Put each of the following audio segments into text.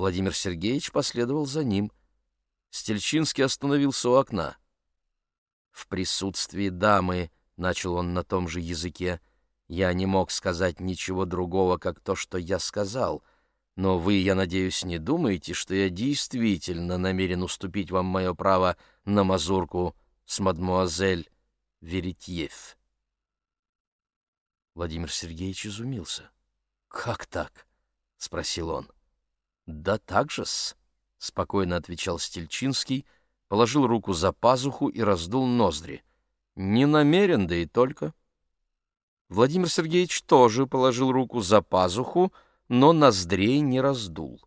Владимир Сергеевич последовал за ним. Стельчинский остановился у окна. В присутствии дамы, — начал он на том же языке, — я не мог сказать ничего другого, как то, что я сказал. Но вы, я надеюсь, не думаете, что я действительно намерен уступить вам мое право на мазурку с мадмуазель Веритьев. Владимир Сергеевич изумился. «Как так?» — спросил он. «Да так же-с», — спокойно отвечал Стельчинский, положил руку за пазуху и раздул ноздри. «Не намерен, да и только». Владимир Сергеевич тоже положил руку за пазуху, но ноздрей не раздул.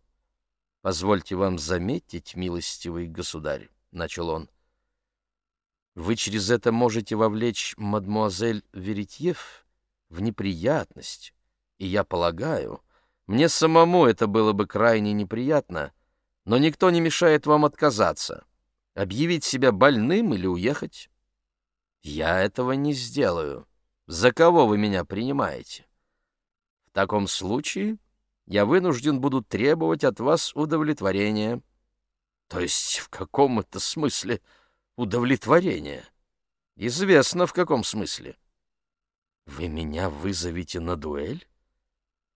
«Позвольте вам заметить, милостивый государь», — начал он, — «вы через это можете вовлечь мадмуазель Веритьев в неприятность, и я полагаю, мне самому это было бы крайне неприятно, но никто не мешает вам отказаться, объявить себя больным или уехать. Я этого не сделаю. За кого вы меня принимаете? В таком случае я вынужден буду требовать от вас удовлетворения. То есть в каком это смысле удовлетворение? Известно, в каком смысле. Вы меня вызовете на дуэль?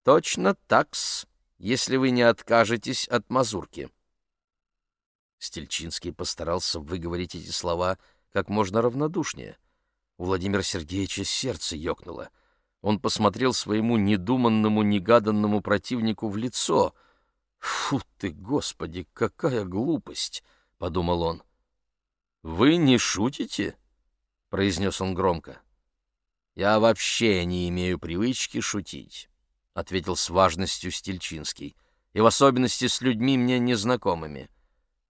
Точно такс, если вы не откажетесь от мазурки. Стельчинский постарался выговорить эти слова как можно равнодушнее. У Владимира Сергеевича сердце ёкнуло. Он посмотрел своему недуманному, негаданному противнику в лицо. «Фу ты, Господи, какая глупость!» — подумал он. «Вы не шутите?» — произнес он громко. «Я вообще не имею привычки шутить ответил с важностью Стельчинский, и в особенности с людьми мне незнакомыми.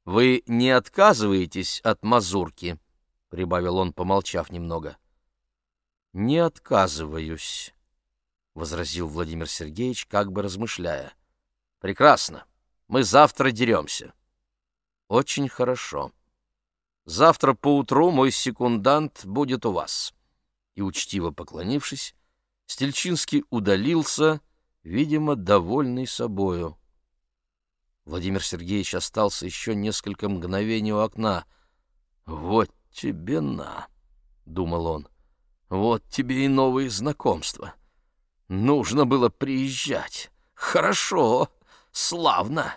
Вы не отказываетесь от мазурки, прибавил он, помолчав немного. Не отказываюсь, возразил Владимир Сергеевич, как бы размышляя. Прекрасно. Мы завтра деремся. Очень хорошо. Завтра поутру мой секундант будет у вас. И учтиво поклонившись, Стельчинский удалился видимо, довольный собою. Владимир Сергеевич остался еще несколько мгновений у окна. «Вот тебе на!» — думал он. «Вот тебе и новые знакомства. Нужно было приезжать. Хорошо, славно!»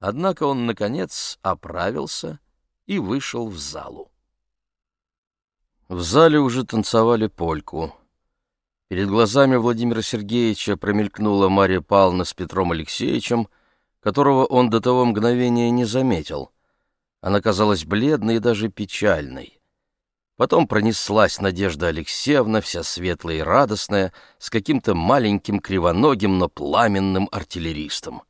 Однако он, наконец, оправился и вышел в залу. В зале уже танцевали польку. Перед глазами Владимира Сергеевича промелькнула Мария Павловна с Петром Алексеевичем, которого он до того мгновения не заметил. Она казалась бледной и даже печальной. Потом пронеслась Надежда Алексеевна, вся светлая и радостная, с каким-то маленьким кривоногим, но пламенным артиллеристом.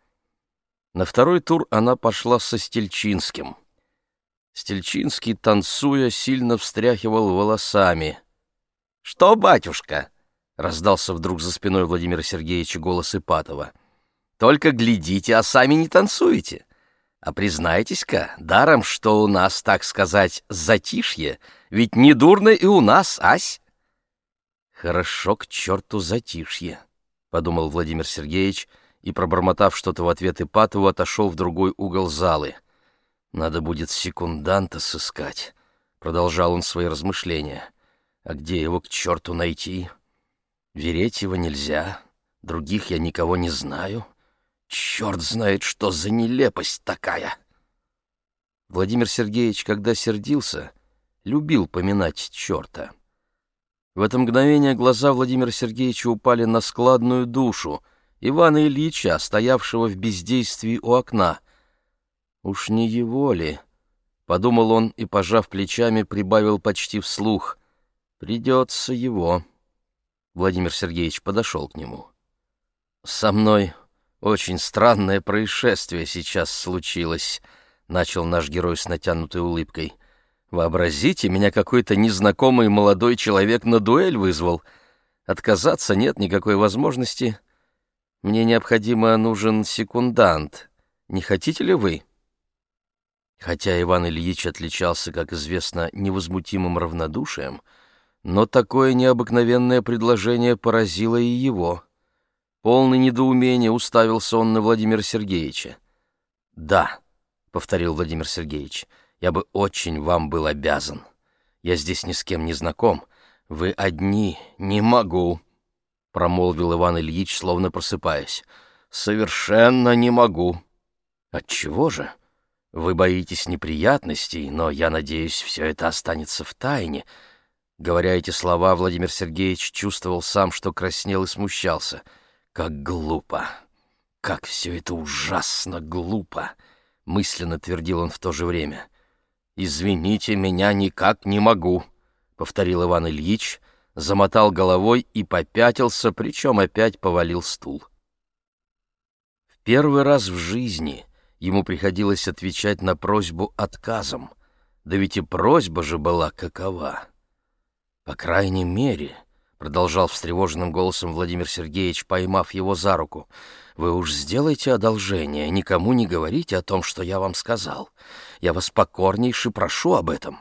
На второй тур она пошла со Стельчинским. Стельчинский, танцуя, сильно встряхивал волосами. «Что, батюшка?» — раздался вдруг за спиной Владимира Сергеевича голос Ипатова. «Только глядите, а сами не танцуете. А признайтесь-ка, даром, что у нас, так сказать, затишье, ведь не дурно и у нас, ась». «Хорошо к черту затишье», — подумал Владимир Сергеевич и, пробормотав что-то в ответ Ипатову, отошел в другой угол залы. «Надо будет секунданта сыскать», — продолжал он свои размышления. «А где его к черту найти?» Веретьева нельзя, других я никого не знаю. Черт знает, что за нелепость такая!» Владимир Сергеевич, когда сердился, любил поминать черта. В это мгновение глаза Владимира Сергеевича упали на складную душу Ивана Ильича, стоявшего в бездействии у окна. «Уж не его ли?» — подумал он и, пожав плечами, прибавил почти вслух. «Придется его». Владимир Сергеевич подошел к нему. «Со мной очень странное происшествие сейчас случилось», — начал наш герой с натянутой улыбкой. «Вообразите, меня какой-то незнакомый молодой человек на дуэль вызвал. Отказаться нет никакой возможности. Мне необходимо нужен секундант. Не хотите ли вы?» Хотя Иван Ильич отличался, как известно, невозмутимым равнодушием, — но такое необыкновенное предложение поразило и его. Полный недоумения уставился он на Владимира Сергеевича. Да, повторил Владимир Сергеевич, я бы очень вам был обязан. Я здесь ни с кем не знаком. Вы одни, не могу, промолвил Иван Ильич, словно просыпаясь. Совершенно не могу. Отчего же? Вы боитесь неприятностей, но я надеюсь, все это останется в тайне. Говоря эти слова, Владимир Сергеевич чувствовал сам, что краснел и смущался. Как глупо! Как все это ужасно глупо! Мысленно твердил он в то же время. «Извините, меня никак не могу», — повторил Иван Ильич, замотал головой и попятился, причем опять повалил стул. В первый раз в жизни ему приходилось отвечать на просьбу отказом, да ведь и просьба же была какова. По крайней мере, продолжал встревоженным голосом Владимир Сергеевич, поймав его за руку, вы уж сделайте одолжение, никому не говорите о том, что я вам сказал. Я вас покорнейше прошу об этом.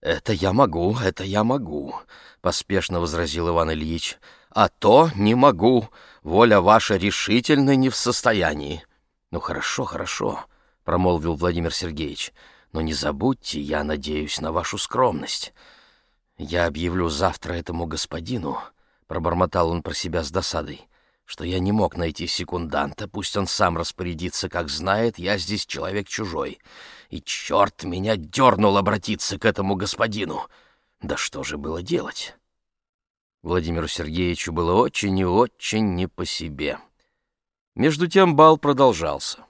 Это я могу, это я могу, поспешно возразил Иван Ильич. А то не могу. Воля ваша решительно не в состоянии. Ну хорошо, хорошо, промолвил Владимир Сергеевич. Но не забудьте, я надеюсь на вашу скромность. «Я объявлю завтра этому господину», — пробормотал он про себя с досадой, «что я не мог найти секунданта, пусть он сам распорядится, как знает, я здесь человек чужой. И черт меня дернул обратиться к этому господину! Да что же было делать?» Владимиру Сергеевичу было очень и очень не по себе. Между тем бал продолжался.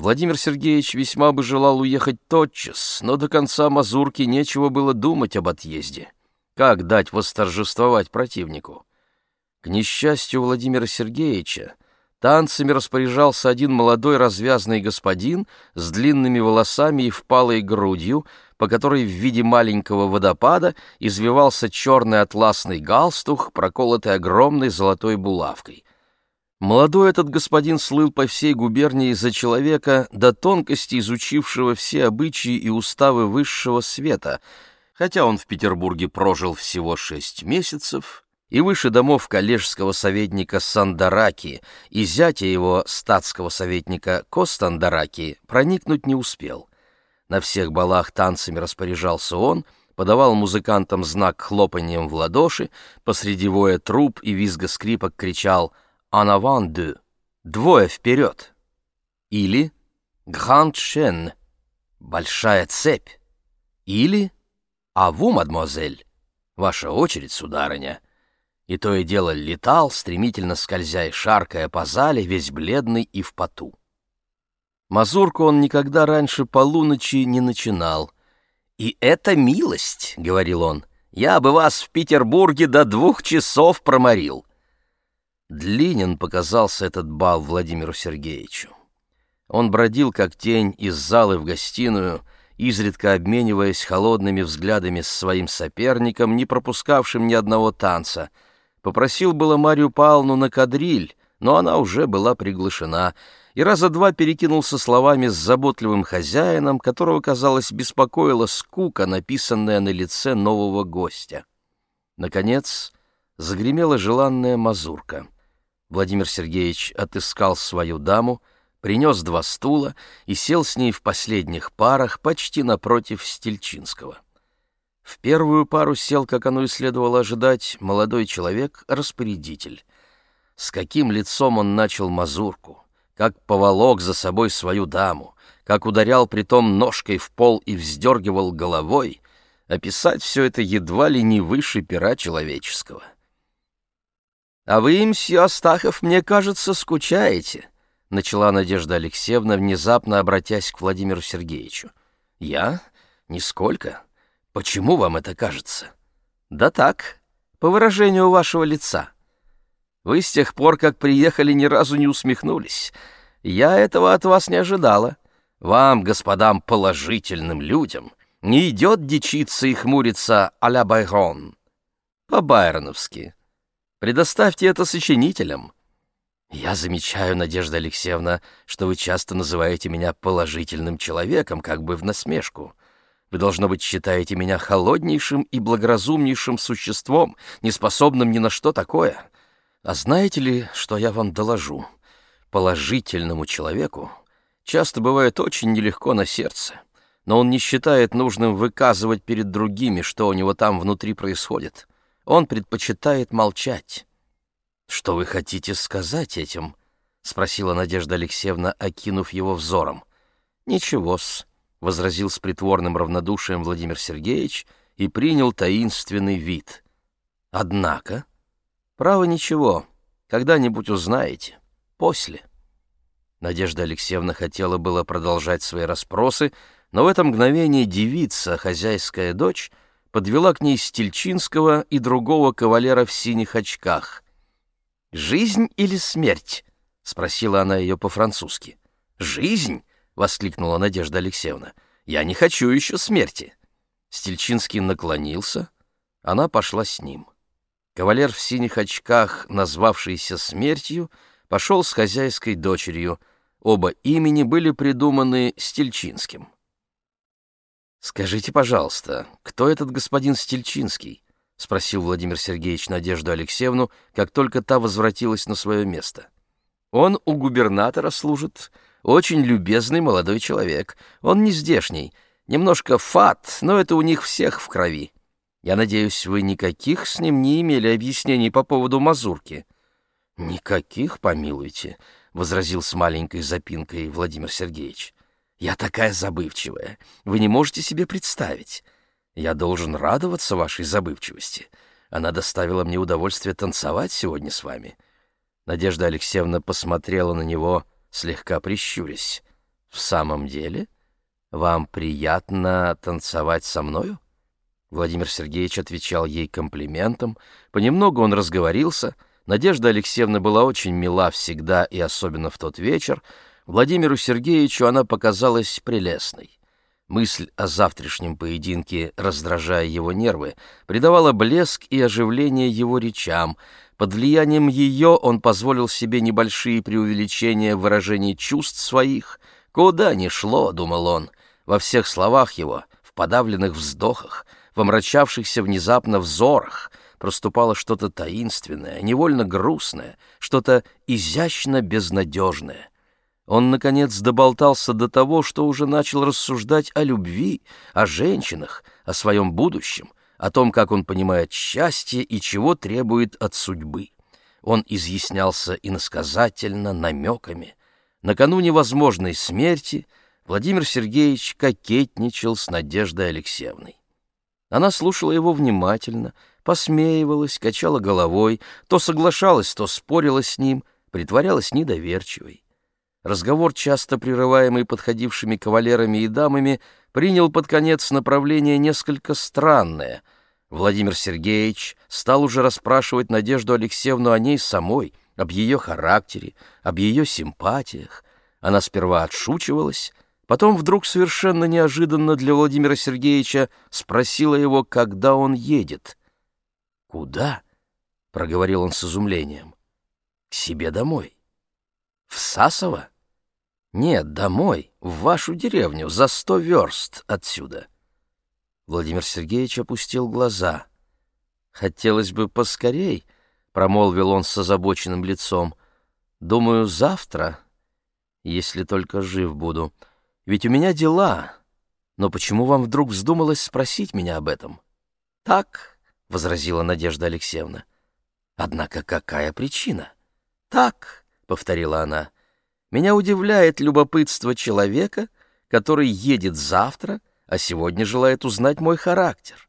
Владимир Сергеевич весьма бы желал уехать тотчас, но до конца мазурки нечего было думать об отъезде. Как дать восторжествовать противнику? К несчастью Владимира Сергеевича, танцами распоряжался один молодой развязный господин с длинными волосами и впалой грудью, по которой в виде маленького водопада извивался черный атласный галстух, проколотый огромной золотой булавкой. Молодой этот господин слыл по всей губернии за человека до тонкости изучившего все обычаи и уставы высшего света, хотя он в Петербурге прожил всего шесть месяцев, и выше домов коллежского советника Сандараки и зятя его статского советника Костандараки проникнуть не успел. На всех балах танцами распоряжался он, подавал музыкантам знак хлопанием в ладоши, посреди воя труп и визга скрипок кричал — en avant deux, двое вперед. Или grand chaîne, большая цепь. Или а vous, мадемуазель, ваша очередь, сударыня. И то и дело летал, стремительно скользя и шаркая по зале, весь бледный и в поту. Мазурку он никогда раньше полуночи не начинал. «И это милость», — говорил он, — «я бы вас в Петербурге до двух часов проморил». Длинен показался этот бал Владимиру Сергеевичу. Он бродил, как тень, из залы в гостиную, изредка обмениваясь холодными взглядами с своим соперником, не пропускавшим ни одного танца. Попросил было Марию Павловну на кадриль, но она уже была приглашена, и раза два перекинулся словами с заботливым хозяином, которого, казалось, беспокоила скука, написанная на лице нового гостя. Наконец, загремела желанная мазурка — Владимир Сергеевич отыскал свою даму, принес два стула и сел с ней в последних парах почти напротив Стельчинского. В первую пару сел, как оно и следовало ожидать, молодой человек-распорядитель. С каким лицом он начал мазурку, как поволок за собой свою даму, как ударял притом ножкой в пол и вздергивал головой, описать все это едва ли не выше пера человеческого. «А вы, мсье Астахов, мне кажется, скучаете», — начала Надежда Алексеевна, внезапно обратясь к Владимиру Сергеевичу. «Я? Нисколько. Почему вам это кажется?» «Да так, по выражению вашего лица. Вы с тех пор, как приехали, ни разу не усмехнулись. Я этого от вас не ожидала. Вам, господам положительным людям, не идет дичиться и хмуриться а-ля Байрон. По-байроновски». Предоставьте это сочинителям. Я замечаю, Надежда Алексеевна, что вы часто называете меня положительным человеком, как бы в насмешку. Вы, должно быть, считаете меня холоднейшим и благоразумнейшим существом, неспособным ни на что такое. А знаете ли, что я вам доложу? Положительному человеку часто бывает очень нелегко на сердце, но он не считает нужным выказывать перед другими, что у него там внутри происходит. Он предпочитает молчать. «Что вы хотите сказать этим?» — спросила Надежда Алексеевна, окинув его взором. «Ничего-с», — возразил с притворным равнодушием Владимир Сергеевич и принял таинственный вид. «Однако, право ничего, когда-нибудь узнаете, после». Надежда Алексеевна хотела было продолжать свои расспросы, но в это мгновение девица, хозяйская дочь, подвела к ней Стельчинского и другого кавалера в синих очках. «Жизнь или смерть?» — спросила она ее по-французски. «Жизнь?» — воскликнула Надежда Алексеевна. «Я не хочу еще смерти». Стельчинский наклонился, она пошла с ним. Кавалер в синих очках, назвавшийся смертью, пошел с хозяйской дочерью. Оба имени были придуманы Стельчинским. «Скажите, пожалуйста, кто этот господин Стельчинский?» — спросил Владимир Сергеевич Надежду Алексеевну, как только та возвратилась на свое место. «Он у губернатора служит. Очень любезный молодой человек. Он не здешний. Немножко фат, но это у них всех в крови. Я надеюсь, вы никаких с ним не имели объяснений по поводу мазурки?» «Никаких, помилуйте», — возразил с маленькой запинкой Владимир Сергеевич. Я такая забывчивая. Вы не можете себе представить. Я должен радоваться вашей забывчивости. Она доставила мне удовольствие танцевать сегодня с вами». Надежда Алексеевна посмотрела на него, слегка прищурясь. «В самом деле? Вам приятно танцевать со мною?» Владимир Сергеевич отвечал ей комплиментом. Понемногу он разговорился. Надежда Алексеевна была очень мила всегда и особенно в тот вечер, Владимиру Сергеевичу она показалась прелестной. Мысль о завтрашнем поединке, раздражая его нервы, придавала блеск и оживление его речам. Под влиянием ее он позволил себе небольшие преувеличения в выражении чувств своих. Куда ни шло, думал он, во всех словах его, в подавленных вздохах, в омрачавшихся внезапно взорах проступало что-то таинственное, невольно грустное, что-то изящно безнадежное. Он, наконец, доболтался до того, что уже начал рассуждать о любви, о женщинах, о своем будущем, о том, как он понимает счастье и чего требует от судьбы. Он изъяснялся иносказательно, намеками. Накануне возможной смерти Владимир Сергеевич кокетничал с Надеждой Алексеевной. Она слушала его внимательно, посмеивалась, качала головой, то соглашалась, то спорила с ним, притворялась недоверчивой. Разговор, часто прерываемый подходившими кавалерами и дамами, принял под конец направление несколько странное. Владимир Сергеевич стал уже расспрашивать Надежду Алексеевну о ней самой, об ее характере, об ее симпатиях. Она сперва отшучивалась, потом вдруг совершенно неожиданно для Владимира Сергеевича спросила его, когда он едет. «Куда?» — проговорил он с изумлением. «К себе домой». «В Сасово?» «Нет, домой, в вашу деревню, за сто верст отсюда». Владимир Сергеевич опустил глаза. «Хотелось бы поскорей», — промолвил он с озабоченным лицом. «Думаю, завтра, если только жив буду. Ведь у меня дела. Но почему вам вдруг вздумалось спросить меня об этом?» «Так», — возразила Надежда Алексеевна. «Однако какая причина?» «Так», — повторила она, — меня удивляет любопытство человека, который едет завтра, а сегодня желает узнать мой характер.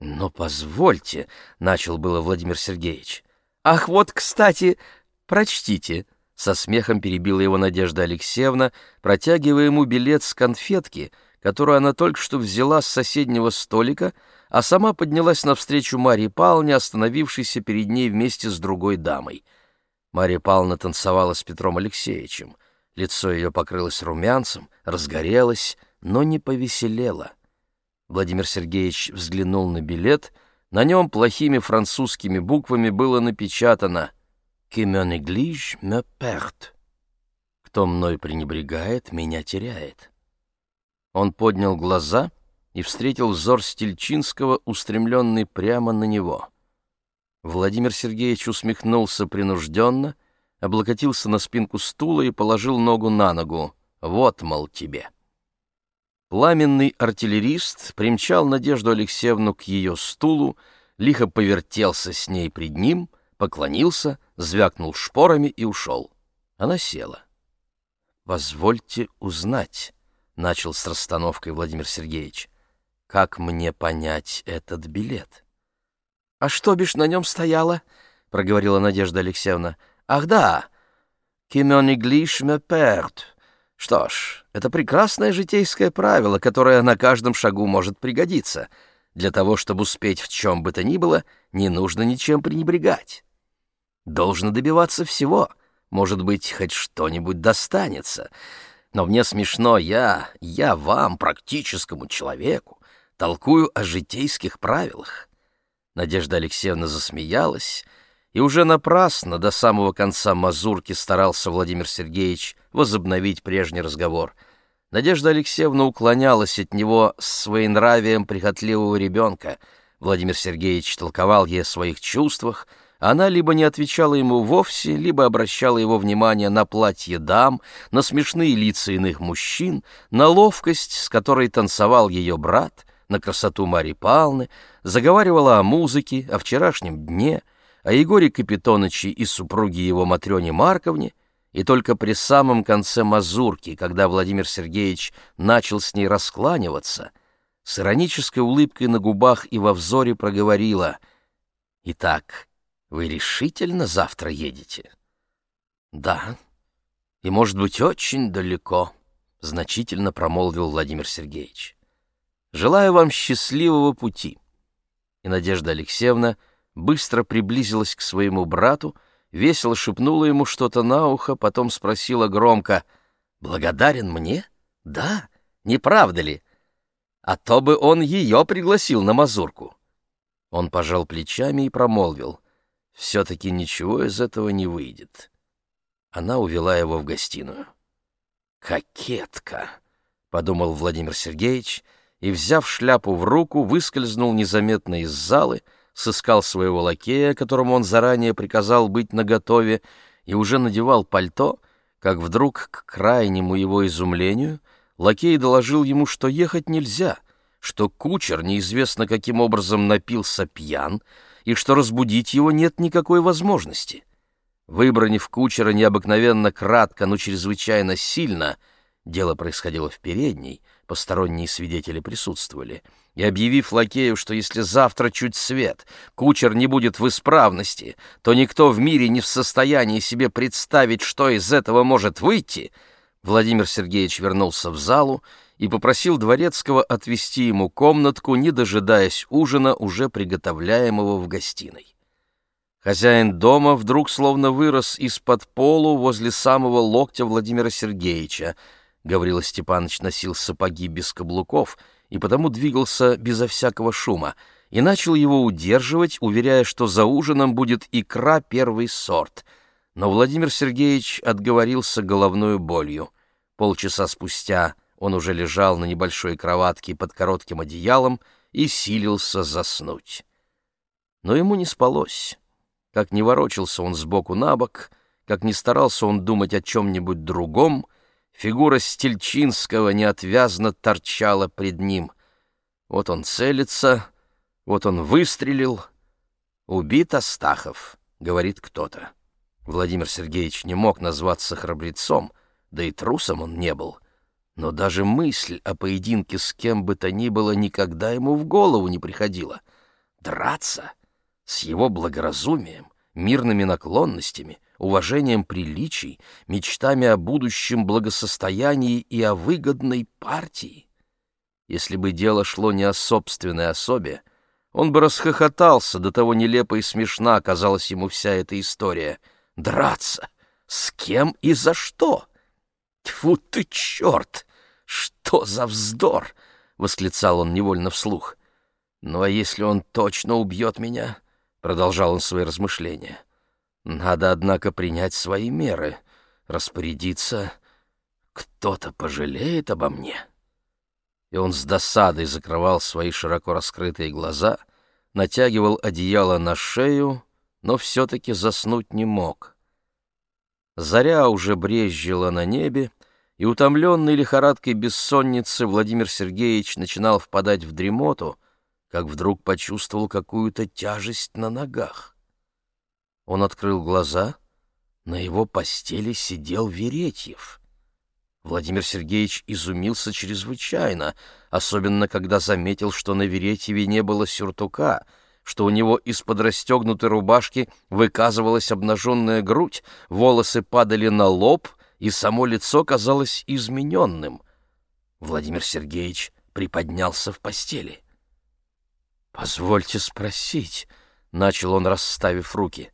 Но позвольте, — начал было Владимир Сергеевич. Ах, вот, кстати, прочтите, — со смехом перебила его Надежда Алексеевна, протягивая ему билет с конфетки, которую она только что взяла с соседнего столика, а сама поднялась навстречу Марии Павловне, остановившейся перед ней вместе с другой дамой — Мария Павловна танцевала с Петром Алексеевичем. Лицо ее покрылось румянцем, разгорелось, но не повеселело. Владимир Сергеевич взглянул на билет. На нем плохими французскими буквами было напечатано «Qui me néglige me perd». «Кто мной пренебрегает, меня теряет». Он поднял глаза и встретил взор Стельчинского, устремленный прямо на него — Владимир Сергеевич усмехнулся принужденно, облокотился на спинку стула и положил ногу на ногу. Вот, мол, тебе. Пламенный артиллерист примчал Надежду Алексеевну к ее стулу, лихо повертелся с ней пред ним, поклонился, звякнул шпорами и ушел. Она села. «Позвольте узнать», — начал с расстановкой Владимир Сергеевич, «как мне понять этот билет?» «А что бишь на нем стояло?» — проговорила Надежда Алексеевна. «Ах да, «Кимен иглиш ме перт». Что ж, это прекрасное житейское правило, которое на каждом шагу может пригодиться. Для того, чтобы успеть в чем бы то ни было, не нужно ничем пренебрегать. Должно добиваться всего. Может быть, хоть что-нибудь достанется. Но мне смешно, я, я вам, практическому человеку, толкую о житейских правилах. Надежда Алексеевна засмеялась, и уже напрасно до самого конца мазурки старался Владимир Сергеевич возобновить прежний разговор. Надежда Алексеевна уклонялась от него с своенравием прихотливого ребенка. Владимир Сергеевич толковал ей о своих чувствах, она либо не отвечала ему вовсе, либо обращала его внимание на платье дам, на смешные лица иных мужчин, на ловкость, с которой танцевал ее брат, на красоту Марьи Павловны, заговаривала о музыке, о вчерашнем дне — о Егоре Капитоныче и супруге его Матрёне Марковне, и только при самом конце мазурки, когда Владимир Сергеевич начал с ней раскланиваться, с иронической улыбкой на губах и во взоре проговорила «Итак, вы решительно завтра едете?» «Да, и, может быть, очень далеко», — значительно промолвил Владимир Сергеевич. «Желаю вам счастливого пути». И Надежда Алексеевна — быстро приблизилась к своему брату, весело шепнула ему что-то на ухо, потом спросила громко «Благодарен мне? Да, не правда ли? А то бы он ее пригласил на мазурку». Он пожал плечами и промолвил «Все-таки ничего из этого не выйдет». Она увела его в гостиную. «Кокетка», — подумал Владимир Сергеевич, и, взяв шляпу в руку, выскользнул незаметно из залы, — сыскал своего лакея, которому он заранее приказал быть наготове, и уже надевал пальто, как вдруг, к крайнему его изумлению, лакей доложил ему, что ехать нельзя, что кучер неизвестно каким образом напился пьян, и что разбудить его нет никакой возможности. Выбранив кучера необыкновенно кратко, но чрезвычайно сильно, дело происходило в передней, посторонние свидетели присутствовали — и объявив лакею, что если завтра чуть свет кучер не будет в исправности, то никто в мире не в состоянии себе представить, что из этого может выйти, Владимир Сергеевич вернулся в залу и попросил Дворецкого отвести ему комнатку, не дожидаясь ужина, уже приготовляемого в гостиной. Хозяин дома вдруг словно вырос из-под полу возле самого локтя Владимира Сергеевича. Гаврила Степанович носил сапоги без каблуков — и потому двигался безо всякого шума, и начал его удерживать, уверяя, что за ужином будет икра первый сорт. Но Владимир Сергеевич отговорился головной болью. Полчаса спустя он уже лежал на небольшой кроватке под коротким одеялом и силился заснуть. Но ему не спалось. Как не ворочался он сбоку на бок, как не старался он думать о чем-нибудь другом — Фигура Стельчинского неотвязно торчала пред ним. Вот он целится, вот он выстрелил. «Убит Астахов», — говорит кто-то. Владимир Сергеевич не мог назваться храбрецом, да и трусом он не был. Но даже мысль о поединке с кем бы то ни было никогда ему в голову не приходила. Драться с его благоразумием, мирными наклонностями — уважением приличий, мечтами о будущем благосостоянии и о выгодной партии. Если бы дело шло не о собственной особе, он бы расхохотался, до того нелепо и смешна оказалась ему вся эта история. Драться? С кем и за что? Тьфу ты, черт! Что за вздор! — восклицал он невольно вслух. «Ну а если он точно убьет меня?» — продолжал он свои размышления. Надо, однако, принять свои меры, распорядиться. Кто-то пожалеет обо мне. И он с досадой закрывал свои широко раскрытые глаза, натягивал одеяло на шею, но все-таки заснуть не мог. Заря уже брезжила на небе, и утомленный лихорадкой бессонницы Владимир Сергеевич начинал впадать в дремоту, как вдруг почувствовал какую-то тяжесть на ногах. Он открыл глаза, на его постели сидел Веретьев. Владимир Сергеевич изумился чрезвычайно, особенно когда заметил, что на Веретьеве не было сюртука, что у него из-под расстегнутой рубашки выказывалась обнаженная грудь, волосы падали на лоб — и само лицо казалось измененным. Владимир Сергеевич приподнялся в постели. «Позвольте спросить», — начал он, расставив руки.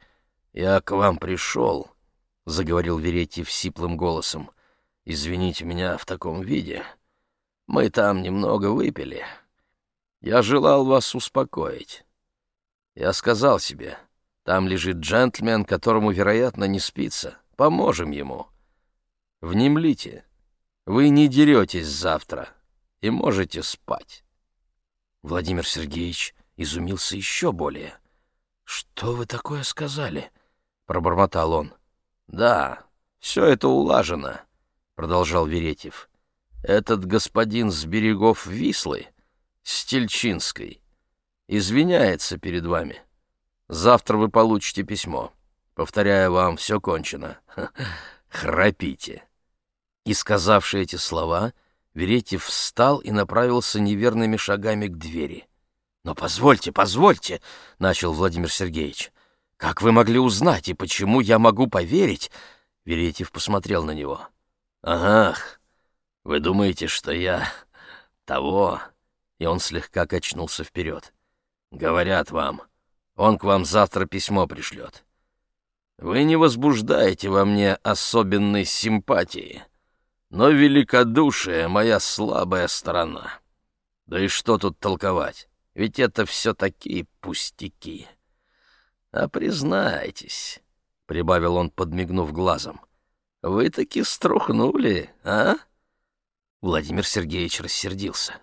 «Я к вам пришел», — заговорил Веретьев сиплым голосом. «Извините меня в таком виде. Мы там немного выпили. Я желал вас успокоить. Я сказал себе, там лежит джентльмен, которому, вероятно, не спится. Поможем ему. Внемлите, вы не деретесь завтра и можете спать. Владимир Сергеевич изумился еще более. «Что вы такое сказали?» — пробормотал он. «Да, все это улажено», — продолжал Веретьев. «Этот господин с берегов Вислы, Стельчинской, извиняется перед вами. Завтра вы получите письмо. Повторяю вам, все кончено. Храпите». И, сказавши эти слова, Веретьев встал и направился неверными шагами к двери. «Но позвольте, позвольте!» — начал Владимир Сергеевич. «Как вы могли узнать, и почему я могу поверить?» Веретьев посмотрел на него. «Ах, вы думаете, что я того?» И он слегка качнулся вперед. «Говорят вам, он к вам завтра письмо пришлет. Вы не возбуждаете во мне особенной симпатии» но великодушие — моя слабая сторона. Да и что тут толковать? Ведь это все такие пустяки. А признайтесь, — прибавил он, подмигнув глазом, — вы таки струхнули, а? Владимир Сергеевич рассердился.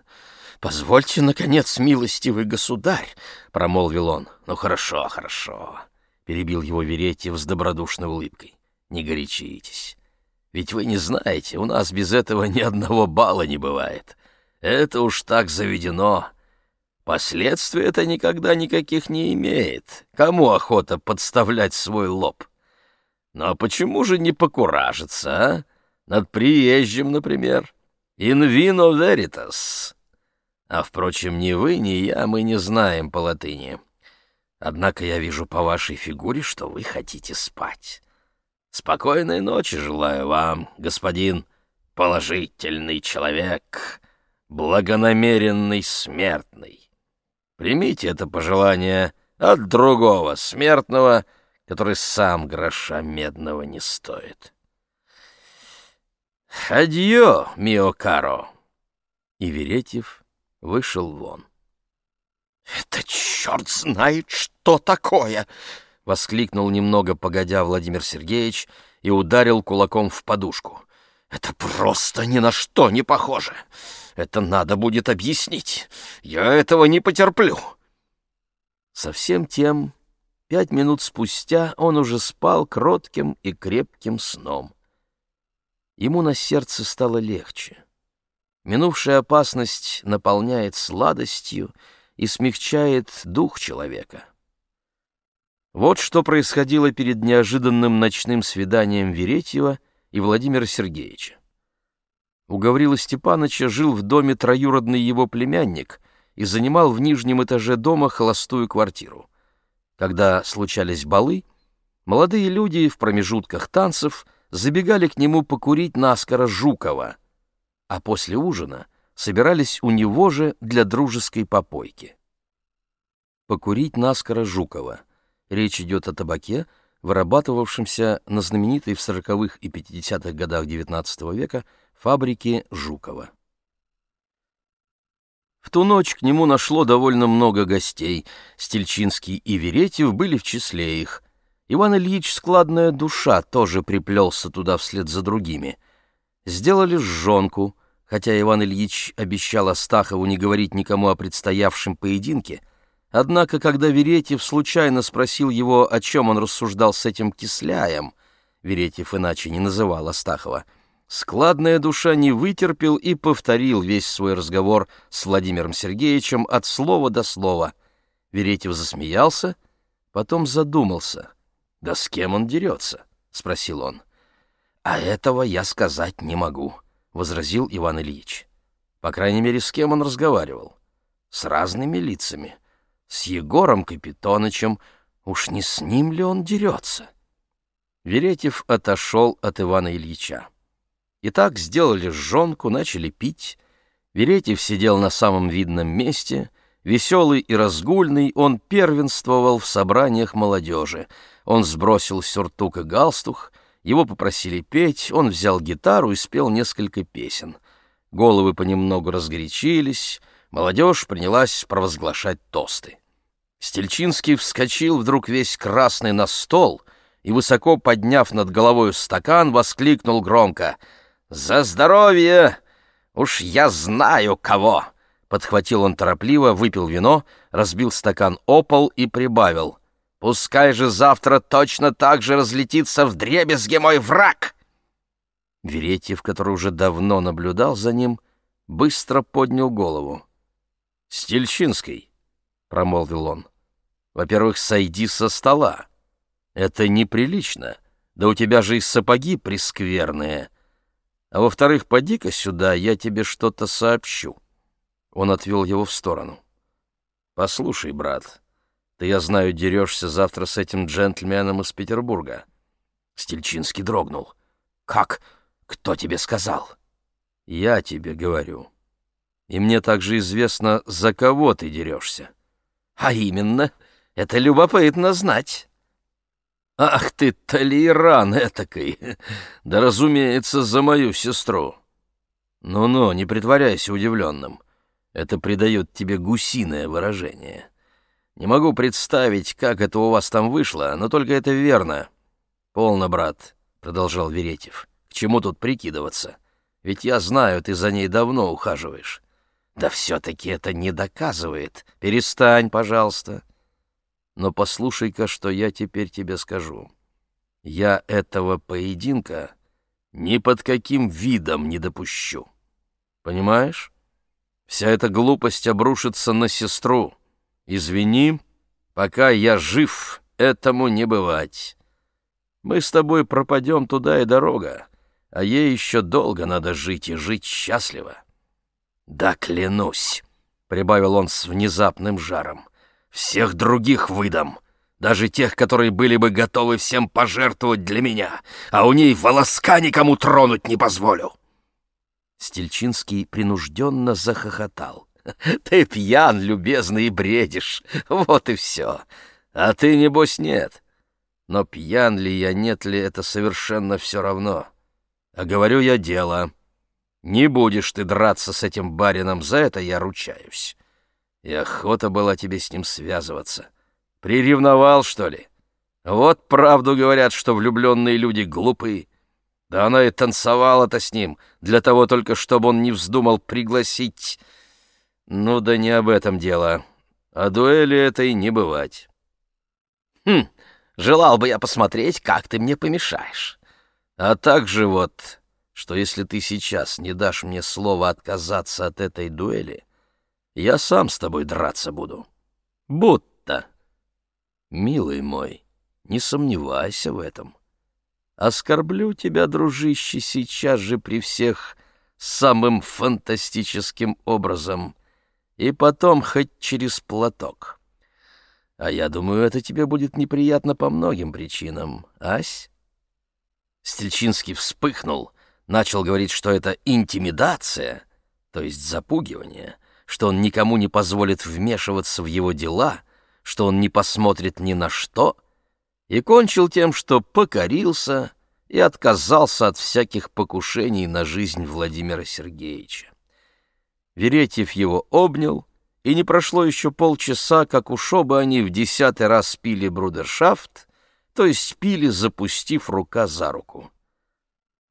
«Позвольте, наконец, милостивый государь!» — промолвил он. «Ну хорошо, хорошо!» — перебил его Веретьев с добродушной улыбкой. «Не горячитесь. Ведь вы не знаете, у нас без этого ни одного балла не бывает. Это уж так заведено. Последствий это никогда никаких не имеет. Кому охота подставлять свой лоб? Но почему же не покуражиться, а? Над приезжим, например. In vino veritas. А, впрочем, ни вы, ни я, мы не знаем по латыни. Однако я вижу по вашей фигуре, что вы хотите спать. Спокойной ночи желаю вам, господин положительный человек, благонамеренный смертный. Примите это пожелание от другого смертного, который сам гроша медного не стоит. «Адьё, мио каро!» И Веретьев вышел вон. «Это черт знает, что такое!» — воскликнул немного погодя Владимир Сергеевич и ударил кулаком в подушку. «Это просто ни на что не похоже! Это надо будет объяснить! Я этого не потерплю!» Совсем тем, пять минут спустя он уже спал кротким и крепким сном. Ему на сердце стало легче. Минувшая опасность наполняет сладостью и смягчает дух человека. Вот что происходило перед неожиданным ночным свиданием Веретьева и Владимира Сергеевича. У Гаврила Степановича жил в доме троюродный его племянник и занимал в нижнем этаже дома холостую квартиру. Когда случались балы, молодые люди в промежутках танцев забегали к нему покурить наскоро Жукова, а после ужина собирались у него же для дружеской попойки. Покурить наскоро Жукова — Речь идет о табаке, вырабатывавшемся на знаменитой в 40-х и 50-х годах XIX века фабрике Жукова. В ту ночь к нему нашло довольно много гостей. Стельчинский и Веретьев были в числе их. Иван Ильич, складная душа, тоже приплелся туда вслед за другими. Сделали жжонку, хотя Иван Ильич обещал Астахову не говорить никому о предстоявшем поединке — Однако, когда Веретьев случайно спросил его, о чем он рассуждал с этим кисляем, Веретьев иначе не называл Астахова, складная душа не вытерпел и повторил весь свой разговор с Владимиром Сергеевичем от слова до слова. Веретьев засмеялся, потом задумался. «Да с кем он дерется?» — спросил он. «А этого я сказать не могу», — возразил Иван Ильич. «По крайней мере, с кем он разговаривал? С разными лицами. С Егором Капитонычем. Уж не с ним ли он дерется?» Веретьев отошел от Ивана Ильича. Итак, сделали жжонку, начали пить. Веретьев сидел на самом видном месте. Веселый и разгульный, он первенствовал в собраниях молодежи. Он сбросил сюртук и галстух, его попросили петь, он взял гитару и спел несколько песен. Головы понемногу разгорячились, молодежь принялась провозглашать тосты. Стельчинский вскочил вдруг весь красный на стол и, высоко подняв над головой стакан, воскликнул громко — «За здоровье! Уж я знаю кого!» Подхватил он торопливо, выпил вино, разбил стакан о пол и прибавил. «Пускай же завтра точно так же разлетится в дребезге мой враг!» Веретьев, который уже давно наблюдал за ним, быстро поднял голову. «Стельчинский», — промолвил он, — «во-первых, сойди со стола. Это неприлично, да у тебя же и сапоги прескверные». А во-вторых, поди-ка сюда, я тебе что-то сообщу. Он отвел его в сторону. Послушай, брат, ты, я знаю, дерешься завтра с этим джентльменом из Петербурга. Стельчинский дрогнул. Как? Кто тебе сказал? Я тебе говорю. И мне также известно, за кого ты дерешься. А именно, это любопытно знать. «Ах ты, Толейран этакой! Да, разумеется, за мою сестру!» «Ну-ну, не притворяйся удивленным. Это придает тебе гусиное выражение. Не могу представить, как это у вас там вышло, но только это верно». «Полно, брат», — продолжал Веретьев. «К чему тут прикидываться? Ведь я знаю, ты за ней давно ухаживаешь». «Да все-таки это не доказывает. Перестань, пожалуйста». Но послушай-ка, что я теперь тебе скажу. Я этого поединка ни под каким видом не допущу. Понимаешь? Вся эта глупость обрушится на сестру. Извини, пока я жив, этому не бывать. Мы с тобой пропадем туда и дорога, а ей еще долго надо жить и жить счастливо. Да клянусь, — прибавил он с внезапным жаром, — всех других выдам, даже тех, которые были бы готовы всем пожертвовать для меня, а у ней волоска никому тронуть не позволю. Стельчинский принужденно захохотал. «Ты пьян, любезный, и бредишь. Вот и все. А ты, небось, нет. Но пьян ли я, нет ли, это совершенно все равно. А говорю я дело. Не будешь ты драться с этим барином, за это я ручаюсь. И охота была тебе с ним связываться. Приревновал, что ли? Вот правду говорят, что влюбленные люди глупые. Да она и танцевала-то с ним, для того только, чтобы он не вздумал пригласить. Ну да не об этом дело. А дуэли этой не бывать. Хм, желал бы я посмотреть, как ты мне помешаешь. А также вот, что если ты сейчас не дашь мне слова отказаться от этой дуэли, я сам с тобой драться буду. Будто. Милый мой, не сомневайся в этом. Оскорблю тебя, дружище, сейчас же при всех самым фантастическим образом, и потом хоть через платок. А я думаю, это тебе будет неприятно по многим причинам, ась? Стельчинский вспыхнул, начал говорить, что это интимидация, то есть запугивание — что он никому не позволит вмешиваться в его дела, что он не посмотрит ни на что, и кончил тем, что покорился и отказался от всяких покушений на жизнь Владимира Сергеевича. Веретьев его обнял, и не прошло еще полчаса, как уж оба они в десятый раз пили брудершафт, то есть пили, запустив рука за руку.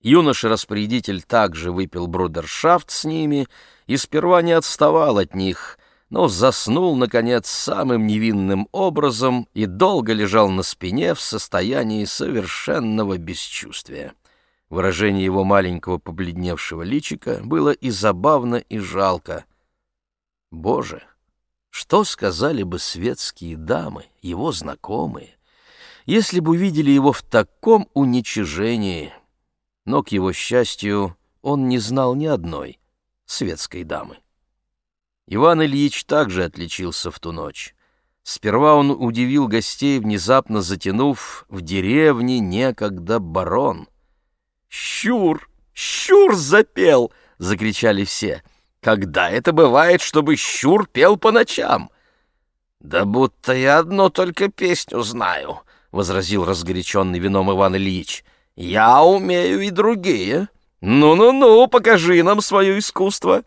Юноша-распорядитель также выпил брудершафт с ними и сперва не отставал от них, но заснул, наконец, самым невинным образом и долго лежал на спине в состоянии совершенного бесчувствия. Выражение его маленького побледневшего личика было и забавно, и жалко. Боже, что сказали бы светские дамы, его знакомые, если бы увидели его в таком уничижении? Но, к его счастью, он не знал ни одной светской дамы. Иван Ильич также отличился в ту ночь. Сперва он удивил гостей, внезапно затянув в деревне некогда барон. «Щур! Щур запел!» — закричали все. «Когда это бывает, чтобы щур пел по ночам?» «Да будто я одну только песню знаю», — возразил разгоряченный вином Иван Ильич. «Я умею и другие. Ну-ну-ну, покажи нам свое искусство».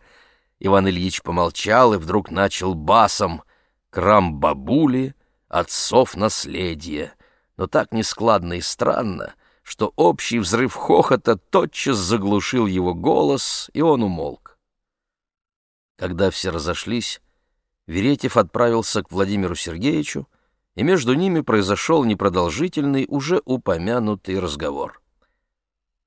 Иван Ильич помолчал и вдруг начал басом «Крам бабули, отцов наследие», но так нескладно и странно, что общий взрыв хохота тотчас заглушил его голос, и он умолк. Когда все разошлись, Веретьев отправился к Владимиру Сергеевичу, и между ними произошел непродолжительный, уже упомянутый разговор.